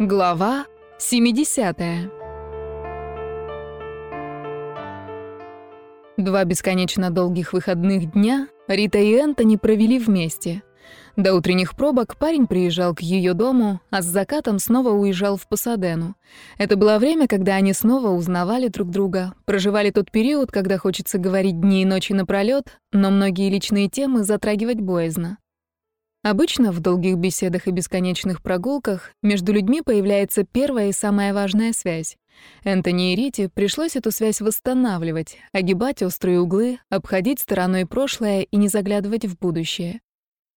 Глава 70. Два бесконечно долгих выходных дня Рита и Энтони провели вместе. До утренних пробок парень приезжал к ее дому, а с закатом снова уезжал в Пасадену. Это было время, когда они снова узнавали друг друга, проживали тот период, когда хочется говорить дни и ночи напролёт, но многие личные темы затрагивать боязно. Обычно в долгих беседах и бесконечных прогулках между людьми появляется первая и самая важная связь. Энтони и Рите пришлось эту связь восстанавливать, огибать острые углы, обходить стороной прошлое и не заглядывать в будущее.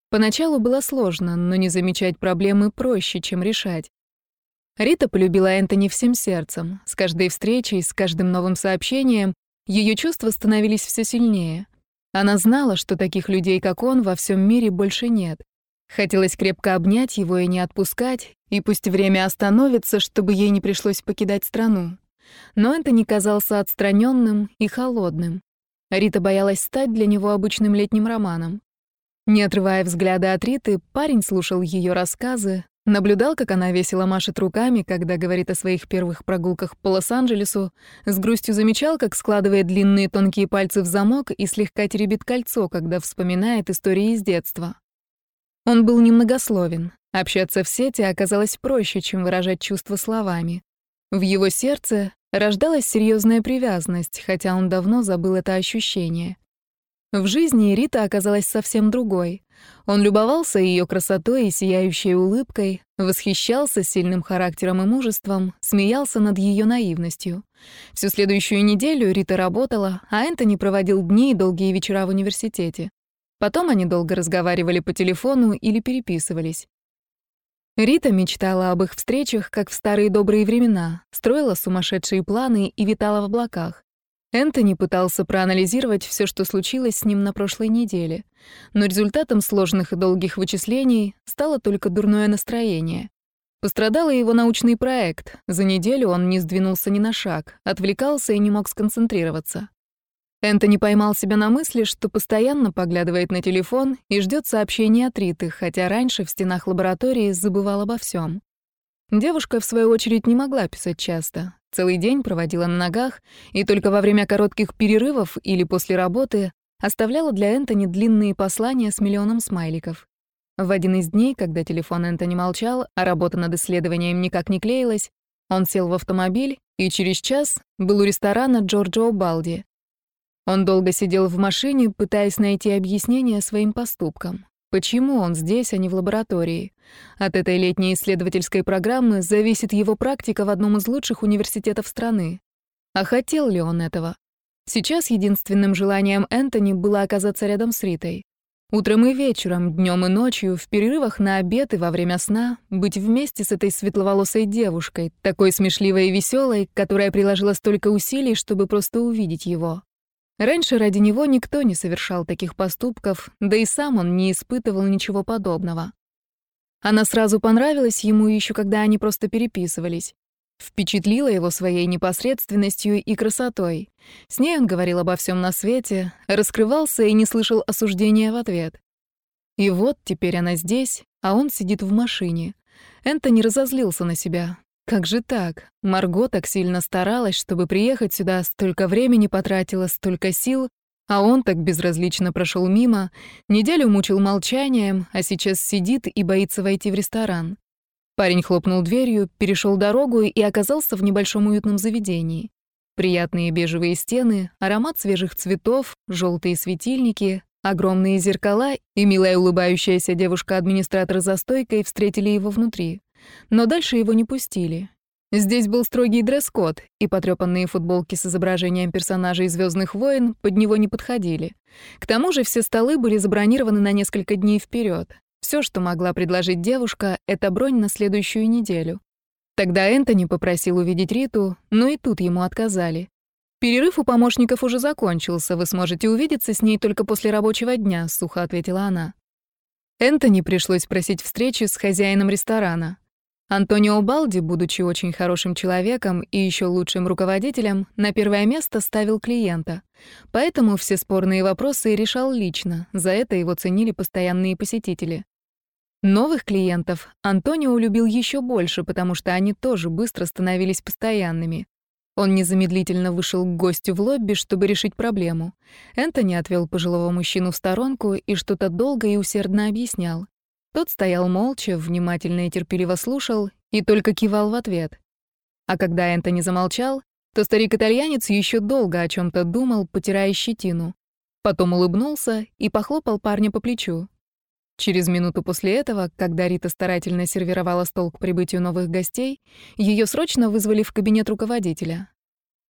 Поначалу было сложно, но не замечать проблемы проще, чем решать. Рита полюбила Энтони всем сердцем. С каждой встречей, с каждым новым сообщением ее чувства становились все сильнее. Она знала, что таких людей, как он, во всем мире больше нет. Хотелось крепко обнять его и не отпускать, и пусть время остановится, чтобы ей не пришлось покидать страну. Но это не казался отстраненным и холодным. Рита боялась стать для него обычным летним романом. Не отрывая взгляда от Риты, парень слушал ее рассказы, наблюдал, как она весело машет руками, когда говорит о своих первых прогулках по Лос-Анджелесу, с грустью замечал, как складывает длинные тонкие пальцы в замок и слегка теребит кольцо, когда вспоминает истории из детства. Он был немногословен. Общаться в сети оказалось проще, чем выражать чувства словами. В его сердце рождалась серьезная привязанность, хотя он давно забыл это ощущение. В жизни Рита оказалась совсем другой. Он любовался ее красотой и сияющей улыбкой, восхищался сильным характером и мужеством, смеялся над ее наивностью. Всю следующую неделю Рита работала, а Энтони проводил дни и долгие вечера в университете. Потом они долго разговаривали по телефону или переписывались. Рита мечтала об их встречах, как в старые добрые времена, строила сумасшедшие планы и витала в облаках. Энтони пытался проанализировать все, что случилось с ним на прошлой неделе, но результатом сложных и долгих вычислений стало только дурное настроение. Пострадал и его научный проект. За неделю он не сдвинулся ни на шаг, отвлекался и не мог сконцентрироваться. Энтони поймал себя на мысли, что постоянно поглядывает на телефон и ждет сообщения от Риты, хотя раньше в стенах лаборатории забывал обо всем. Девушка, в свою очередь, не могла писать часто. Целый день проводила на ногах, и только во время коротких перерывов или после работы оставляла для Энтони длинные послания с миллионом смайликов. В один из дней, когда телефон Энтони молчал, а работа над исследованием никак не клеилась, он сел в автомобиль и через час был у ресторана Джорджо Балди, он долго сидел в машине, пытаясь найти объяснение своим поступкам. Почему он здесь, а не в лаборатории? От этой летней исследовательской программы зависит его практика в одном из лучших университетов страны. А хотел ли он этого? Сейчас единственным желанием Энтони было оказаться рядом с Ритой. Утром и вечером, днем и ночью, в перерывах на обед и во время сна быть вместе с этой светловолосой девушкой, такой смешливой и веселой, которая приложила столько усилий, чтобы просто увидеть его. Раньше ради него никто не совершал таких поступков, да и сам он не испытывал ничего подобного. Она сразу понравилась ему еще когда они просто переписывались. Впечатлила его своей непосредственностью и красотой. С ней он говорил обо всем на свете, раскрывался и не слышал осуждения в ответ. И вот теперь она здесь, а он сидит в машине. Энтони разозлился на себя. Как же так? Марго так сильно старалась, чтобы приехать сюда, столько времени потратила, столько сил, а он так безразлично прошел мимо, неделю мучил молчанием, а сейчас сидит и боится войти в ресторан. Парень хлопнул дверью, перешел дорогу и оказался в небольшом уютном заведении. Приятные бежевые стены, аромат свежих цветов, желтые светильники, огромные зеркала и милая улыбающаяся девушка-администратор за стойкой встретили его внутри. Но дальше его не пустили. Здесь был строгий дресс-код, и потрёпанные футболки с изображением персонажей «Звёздных войн» под него не подходили. К тому же все столы были забронированы на несколько дней вперед. Все, что могла предложить девушка, — это бронь на следующую неделю. Тогда Энтони попросил увидеть Риту, но и тут ему отказали. «Перерыв у помощников уже закончился, вы сможете увидеться с ней только после рабочего дня», — сухо ответила она. Энтони пришлось просить встречи с хозяином ресторана. Антонио Балди, будучи очень хорошим человеком и еще лучшим руководителем, на первое место ставил клиента. Поэтому все спорные вопросы решал лично, за это его ценили постоянные посетители. Новых клиентов Антонио любил еще больше, потому что они тоже быстро становились постоянными. Он незамедлительно вышел к гостю в лобби, чтобы решить проблему. Энтони отвел пожилого мужчину в сторонку и что-то долго и усердно объяснял. Тот стоял молча, внимательно и терпеливо слушал и только кивал в ответ. А когда Энтони замолчал, то старик-итальянец еще долго о чем то думал, потирая щетину. Потом улыбнулся и похлопал парня по плечу. Через минуту после этого, когда Рита старательно сервировала стол к прибытию новых гостей, ее срочно вызвали в кабинет руководителя.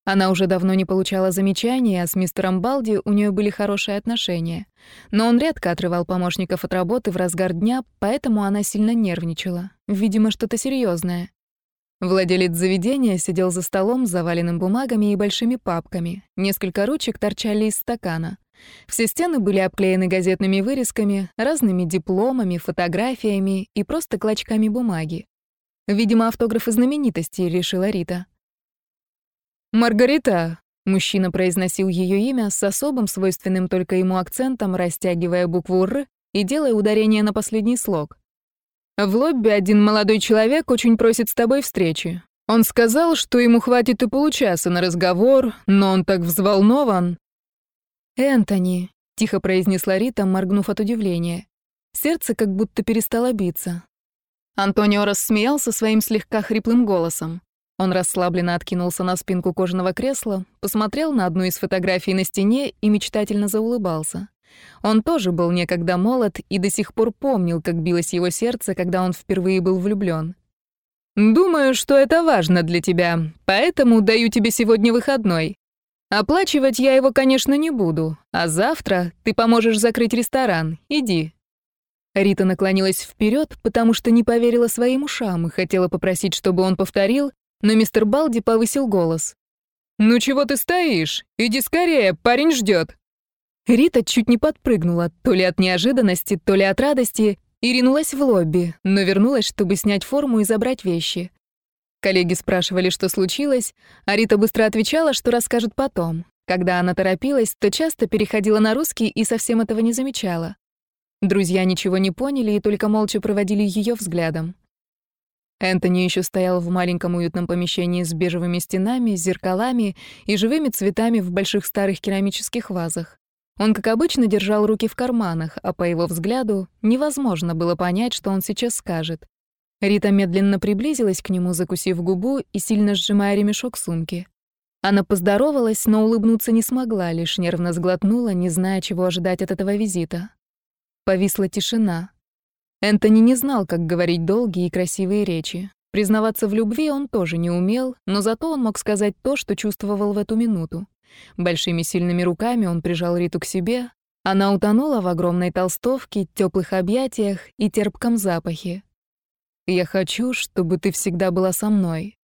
Она уже давно не получала замечаний, а с мистером Балди у нее были хорошие отношения. Но он редко отрывал помощников от работы в разгар дня, поэтому она сильно нервничала. Видимо, что-то серьезное. Владелец заведения сидел за столом, заваленным бумагами и большими папками. Несколько ручек торчали из стакана. Все стены были обклеены газетными вырезками, разными дипломами, фотографиями и просто клочками бумаги. Видимо, автографы знаменитостей, решила Рита. «Маргарита», — мужчина произносил ее имя с особым свойственным только ему акцентом, растягивая букву «Р» и делая ударение на последний слог. «В лобби один молодой человек очень просит с тобой встречи. Он сказал, что ему хватит и получаса на разговор, но он так взволнован. «Энтони», — тихо произнесла Рита, моргнув от удивления. Сердце как будто перестало биться. Антонио рассмеялся своим слегка хриплым голосом. Он расслабленно откинулся на спинку кожаного кресла, посмотрел на одну из фотографий на стене и мечтательно заулыбался. Он тоже был некогда молод и до сих пор помнил, как билось его сердце, когда он впервые был влюблён. «Думаю, что это важно для тебя, поэтому даю тебе сегодня выходной. Оплачивать я его, конечно, не буду, а завтра ты поможешь закрыть ресторан. Иди». Рита наклонилась вперед, потому что не поверила своим ушам и хотела попросить, чтобы он повторил, но мистер Балди повысил голос. «Ну чего ты стоишь? Иди скорее, парень ждет. Рита чуть не подпрыгнула, то ли от неожиданности, то ли от радости, и ринулась в лобби, но вернулась, чтобы снять форму и забрать вещи. Коллеги спрашивали, что случилось, а Рита быстро отвечала, что расскажет потом. Когда она торопилась, то часто переходила на русский и совсем этого не замечала. Друзья ничего не поняли и только молча проводили ее взглядом. Энтони еще стоял в маленьком уютном помещении с бежевыми стенами, зеркалами и живыми цветами в больших старых керамических вазах. Он, как обычно, держал руки в карманах, а по его взгляду невозможно было понять, что он сейчас скажет. Рита медленно приблизилась к нему, закусив губу и сильно сжимая ремешок сумки. Она поздоровалась, но улыбнуться не смогла, лишь нервно сглотнула, не зная, чего ожидать от этого визита. Повисла тишина. Энтони не знал, как говорить долгие и красивые речи. Признаваться в любви он тоже не умел, но зато он мог сказать то, что чувствовал в эту минуту. Большими сильными руками он прижал Риту к себе. Она утонула в огромной толстовке, теплых объятиях и терпком запахе. «Я хочу, чтобы ты всегда была со мной»,